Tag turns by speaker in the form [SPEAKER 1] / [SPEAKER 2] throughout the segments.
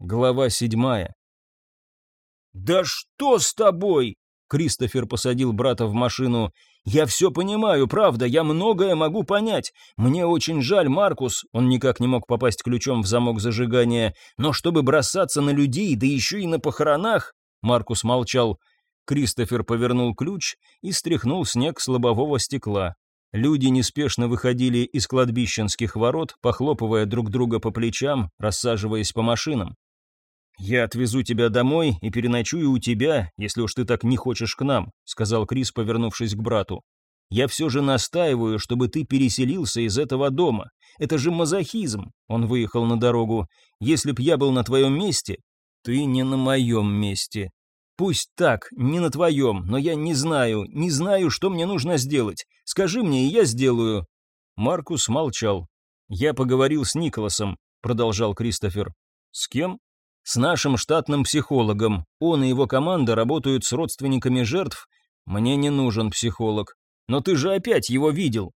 [SPEAKER 1] Глава седьмая. «Да что с тобой?» Кристофер посадил брата в машину. «Я все понимаю, правда, я многое могу понять. Мне очень жаль, Маркус, он никак не мог попасть ключом в замок зажигания, но чтобы бросаться на людей, да еще и на похоронах...» Маркус молчал. Кристофер повернул ключ и стряхнул снег с лобового стекла. Люди неспешно выходили из кладбищенских ворот, похлопывая друг друга по плечам, рассаживаясь по машинам. «Я отвезу тебя домой и переночую у тебя, если уж ты так не хочешь к нам», сказал Крис, повернувшись к брату. «Я все же настаиваю, чтобы ты переселился из этого дома. Это же мазохизм», он выехал на дорогу. «Если б я был на твоем месте...» «Ты не на моем месте», Пусть так, не на твоем, но я не знаю, не знаю, что мне нужно сделать. Скажи мне, и я сделаю». Маркус молчал. «Я поговорил с Николасом», — продолжал Кристофер. «С кем?» «С нашим штатным психологом. Он и его команда работают с родственниками жертв. Мне не нужен психолог. Но ты же опять его видел».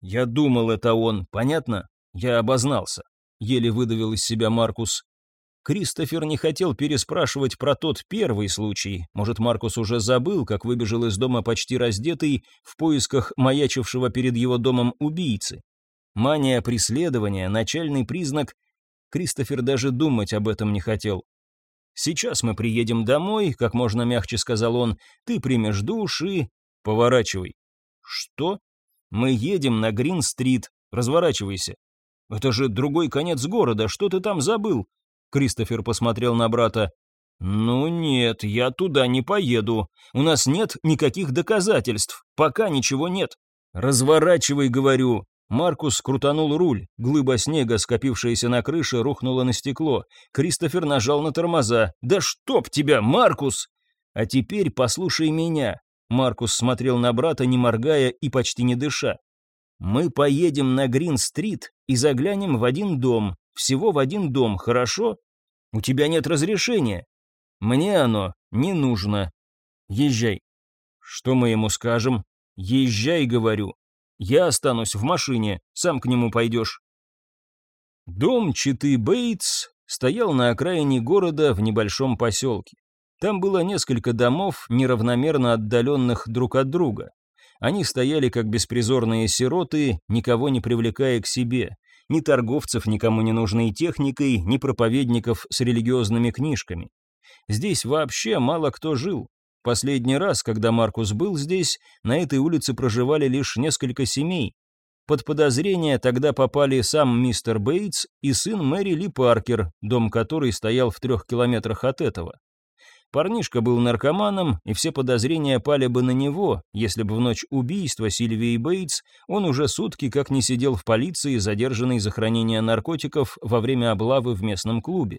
[SPEAKER 1] «Я думал, это он, понятно?» Я обознался. Еле выдавил из себя Маркус. Кристофер не хотел переспрашивать про тот первый случай. Может, Маркус уже забыл, как выбежал из дома почти раздетый в поисках маячившего перед его домом убийцы. Мания преследования, начальный признак. Кристофер даже думать об этом не хотел. «Сейчас мы приедем домой», — как можно мягче сказал он. «Ты примешь душ и...» «Поворачивай». «Что?» «Мы едем на Грин-стрит. Разворачивайся». «Это же другой конец города. Что ты там забыл?» Кристофер посмотрел на брата. «Ну нет, я туда не поеду. У нас нет никаких доказательств. Пока ничего нет. Разворачивай, говорю». Маркус крутанул руль. Глыба снега, скопившаяся на крыше, рухнула на стекло. Кристофер нажал на тормоза. «Да чтоб тебя, Маркус!» «А теперь послушай меня». Маркус смотрел на брата, не моргая и почти не дыша. «Мы поедем на Грин-стрит и заглянем в один дом. Всего в один дом, хорошо? У тебя нет разрешения. Мне оно не нужно. Езжай. Что мы ему скажем? Езжай, говорю. Я останусь в машине, сам к нему пойдешь. Дом Читы Бейтс стоял на окраине города в небольшом поселке. Там было несколько домов, неравномерно отдаленных друг от друга. Они стояли как беспризорные сироты, никого не привлекая к себе, ни торговцев никому не нужной техникой, ни проповедников с религиозными книжками. Здесь вообще мало кто жил. Последний раз, когда Маркус был здесь, на этой улице проживали лишь несколько семей. Под подозрение тогда попали сам мистер Бейтс и сын Мэри Ли Паркер, дом которой стоял в трех километрах от этого. Парнишка был наркоманом, и все подозрения пали бы на него, если бы в ночь убийства Сильвии Бейтс он уже сутки как не сидел в полиции, задержанный за хранение наркотиков во время облавы в местном клубе.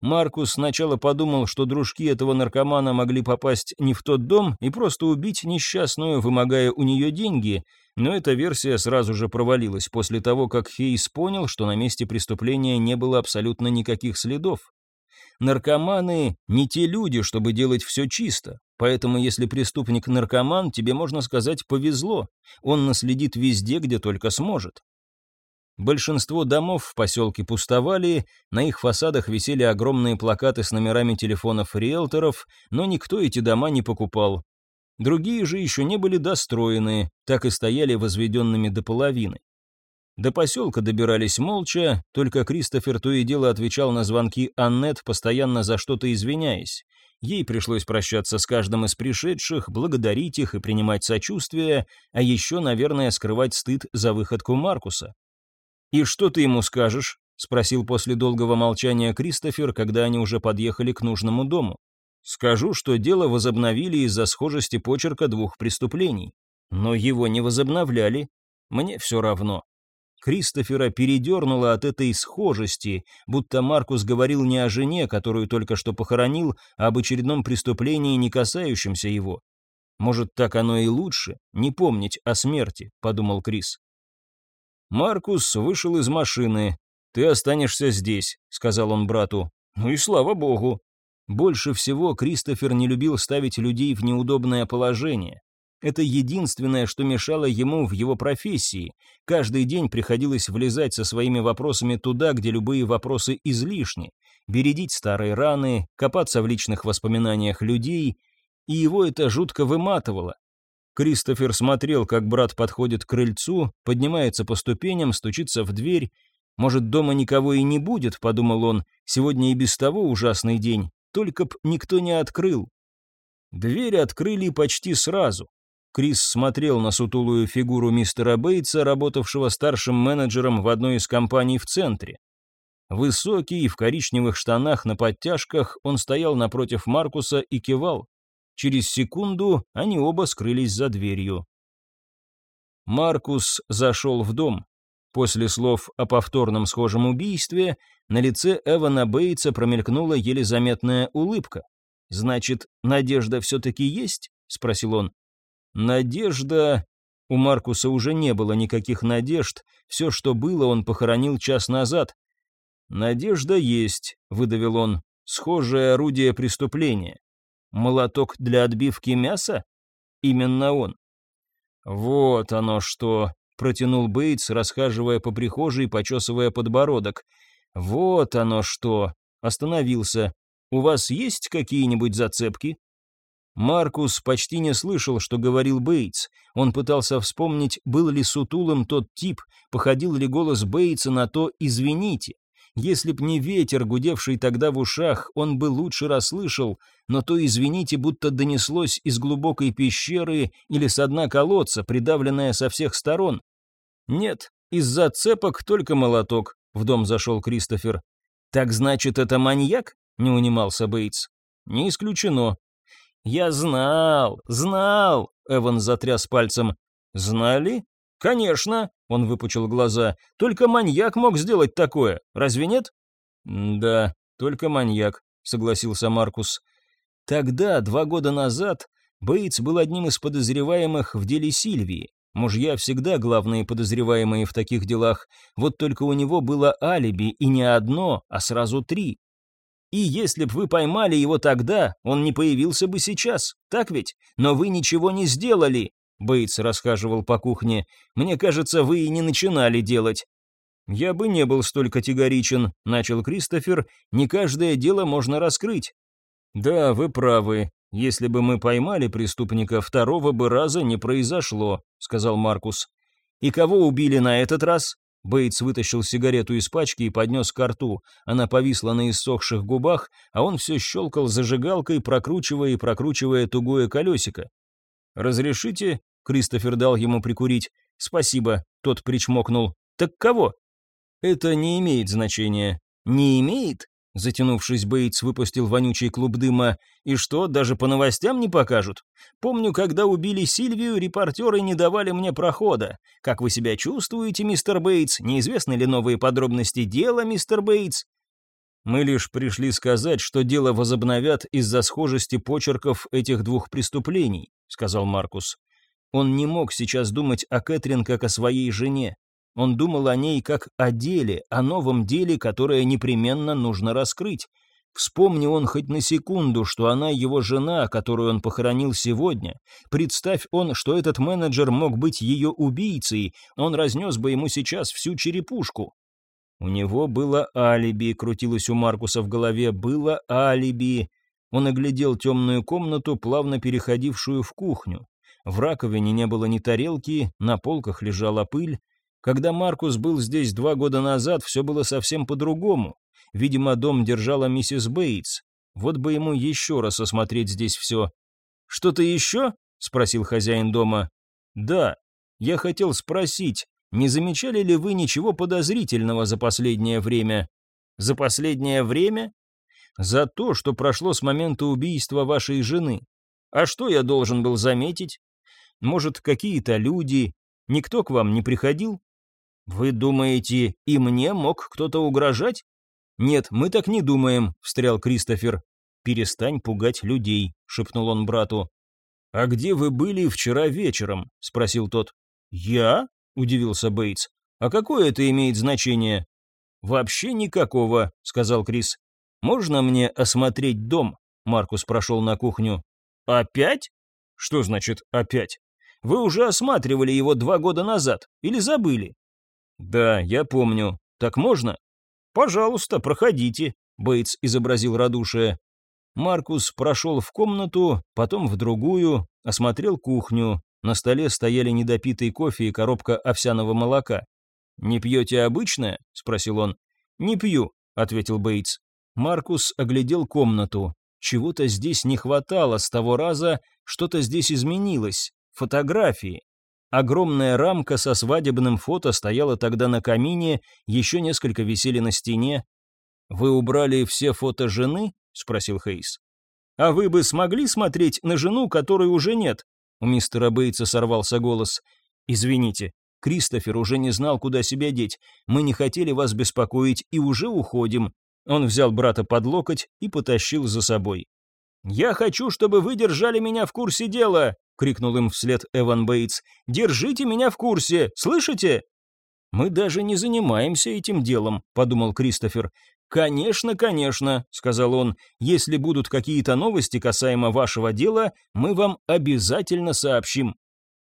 [SPEAKER 1] Маркус сначала подумал, что дружки этого наркомана могли попасть не в тот дом и просто убить несчастную, вымогая у нее деньги, но эта версия сразу же провалилась после того, как Хейс понял, что на месте преступления не было абсолютно никаких следов. Наркоманы не те люди, чтобы делать все чисто. Поэтому, если преступник наркоман, тебе можно сказать повезло. Он наследит везде, где только сможет. Большинство домов в поселке пустовали, на их фасадах висели огромные плакаты с номерами телефонов риэлторов, но никто эти дома не покупал. Другие же еще не были достроены, так и стояли возведенными до половины. До поселка добирались молча, только Кристофер то и дело отвечал на звонки Аннет, постоянно за что-то извиняясь. Ей пришлось прощаться с каждым из пришедших, благодарить их и принимать сочувствие, а еще, наверное, скрывать стыд за выходку Маркуса. «И что ты ему скажешь?» — спросил после долгого молчания Кристофер, когда они уже подъехали к нужному дому. «Скажу, что дело возобновили из-за схожести почерка двух преступлений. Но его не возобновляли. Мне все равно. Кристофера передернуло от этой схожести, будто Маркус говорил не о жене, которую только что похоронил, а об очередном преступлении, не касающемся его. «Может, так оно и лучше, не помнить о смерти», — подумал Крис. Маркус вышел из машины. «Ты останешься здесь», — сказал он брату. «Ну и слава богу». Больше всего Кристофер не любил ставить людей в неудобное положение. Это единственное, что мешало ему в его профессии. Каждый день приходилось влезать со своими вопросами туда, где любые вопросы излишни. бередить старые раны, копаться в личных воспоминаниях людей, и его это жутко выматывало. Кристофер смотрел, как брат подходит к крыльцу, поднимается по ступеням, стучится в дверь. «Может, дома никого и не будет», — подумал он, — «сегодня и без того ужасный день, только б никто не открыл». Дверь открыли почти сразу. Крис смотрел на сутулую фигуру мистера Бейтса, работавшего старшим менеджером в одной из компаний в центре. Высокий, в коричневых штанах на подтяжках, он стоял напротив Маркуса и кивал. Через секунду они оба скрылись за дверью. Маркус зашел в дом. После слов о повторном схожем убийстве на лице Эвана Бейтса промелькнула еле заметная улыбка. «Значит, надежда все-таки есть?» — спросил он. «Надежда...» У Маркуса уже не было никаких надежд, все, что было, он похоронил час назад. «Надежда есть», — выдавил он, — «схожее орудие преступления». Молоток для отбивки мяса? Именно он. Вот оно что, протянул Бейтс, расхаживая по прихожей почесывая подбородок. Вот оно что. Остановился. У вас есть какие-нибудь зацепки? Маркус почти не слышал, что говорил Бейтс. Он пытался вспомнить, был ли сутулым тот тип, походил ли голос Бейтса на то «извините». Если б не ветер, гудевший тогда в ушах, он бы лучше расслышал, но то, извините, будто донеслось из глубокой пещеры или с дна колодца, придавленное со всех сторон. Нет, из-за цепок только молоток, в дом зашел Кристофер. Так значит, это маньяк? Не унимался Бейтс. Не исключено. Я знал, знал, Эван затряс пальцем. Знали? «Конечно», — он выпучил глаза, — «только маньяк мог сделать такое, разве нет?» «Да, только маньяк», — согласился Маркус. Тогда, два года назад, Бейтс был одним из подозреваемых в деле Сильвии. Мужья всегда главные подозреваемые в таких делах, вот только у него было алиби, и не одно, а сразу три. И если б вы поймали его тогда, он не появился бы сейчас, так ведь? Но вы ничего не сделали, Бейтс расхаживал по кухне. «Мне кажется, вы и не начинали делать». «Я бы не был столь категоричен», — начал Кристофер. «Не каждое дело можно раскрыть». «Да, вы правы. Если бы мы поймали преступника, второго бы раза не произошло», — сказал Маркус. «И кого убили на этот раз?» Бейтс вытащил сигарету из пачки и поднес к рту. Она повисла на иссохших губах, а он все щелкал зажигалкой, прокручивая и прокручивая тугое колесико. «Разрешите?» — Кристофер дал ему прикурить. «Спасибо», — тот причмокнул. «Так кого?» «Это не имеет значения». «Не имеет?» Затянувшись, Бейтс выпустил вонючий клуб дыма. «И что, даже по новостям не покажут? Помню, когда убили Сильвию, репортеры не давали мне прохода. Как вы себя чувствуете, мистер Бейтс? Неизвестны ли новые подробности дела, мистер Бейтс?» Мы лишь пришли сказать, что дело возобновят из-за схожести почерков этих двух преступлений, сказал Маркус. Он не мог сейчас думать о Кэтрин как о своей жене. Он думал о ней как о деле, о новом деле, которое непременно нужно раскрыть. Вспомни он хоть на секунду, что она его жена, которую он похоронил сегодня. Представь он, что этот менеджер мог быть ее убийцей, он разнес бы ему сейчас всю черепушку. У него было алиби, крутилось у Маркуса в голове, было алиби. Он оглядел темную комнату, плавно переходившую в кухню. В раковине не было ни тарелки, на полках лежала пыль. Когда Маркус был здесь два года назад, все было совсем по-другому. Видимо, дом держала миссис Бейтс. Вот бы ему еще раз осмотреть здесь все. «Что-то еще?» — спросил хозяин дома. «Да. Я хотел спросить, не замечали ли вы ничего подозрительного за последнее время? За последнее время? За то, что прошло с момента убийства вашей жены. А что я должен был заметить? Может, какие-то люди? Никто к вам не приходил? Вы думаете, и мне мог кто-то угрожать? Нет, мы так не думаем, встрял Кристофер. Перестань пугать людей, шепнул он брату. А где вы были вчера вечером? спросил тот. Я? Удивился Бейтс. «А какое это имеет значение?» «Вообще никакого», — сказал Крис. «Можно мне осмотреть дом?» Маркус прошел на кухню. «Опять?» «Что значит «опять»?» «Вы уже осматривали его два года назад. Или забыли?» «Да, я помню. Так можно?» «Пожалуйста, проходите». Бейтс изобразил радушие. Маркус прошел в комнату, потом в другую, осмотрел кухню. На столе стояли недопитый кофе и коробка овсяного молока. «Не пьете обычное?» — спросил он. «Не пью», — ответил Бейтс. Маркус оглядел комнату. Чего-то здесь не хватало с того раза, что-то здесь изменилось. Фотографии. Огромная рамка со свадебным фото стояла тогда на камине, еще несколько висели на стене. «Вы убрали все фото жены?» — спросил Хейс. «А вы бы смогли смотреть на жену, которой уже нет?» У мистера Бейтса сорвался голос. «Извините, Кристофер уже не знал, куда себя деть. Мы не хотели вас беспокоить и уже уходим. Он взял брата под локоть и потащил за собой. «Я хочу, чтобы вы держали меня в курсе дела!» — крикнул им вслед Эван Бейтс. «Держите меня в курсе, слышите?» «Мы даже не занимаемся этим делом», — подумал Кристофер. «Конечно, конечно», — сказал он. «Если будут какие-то новости касаемо вашего дела, мы вам обязательно сообщим».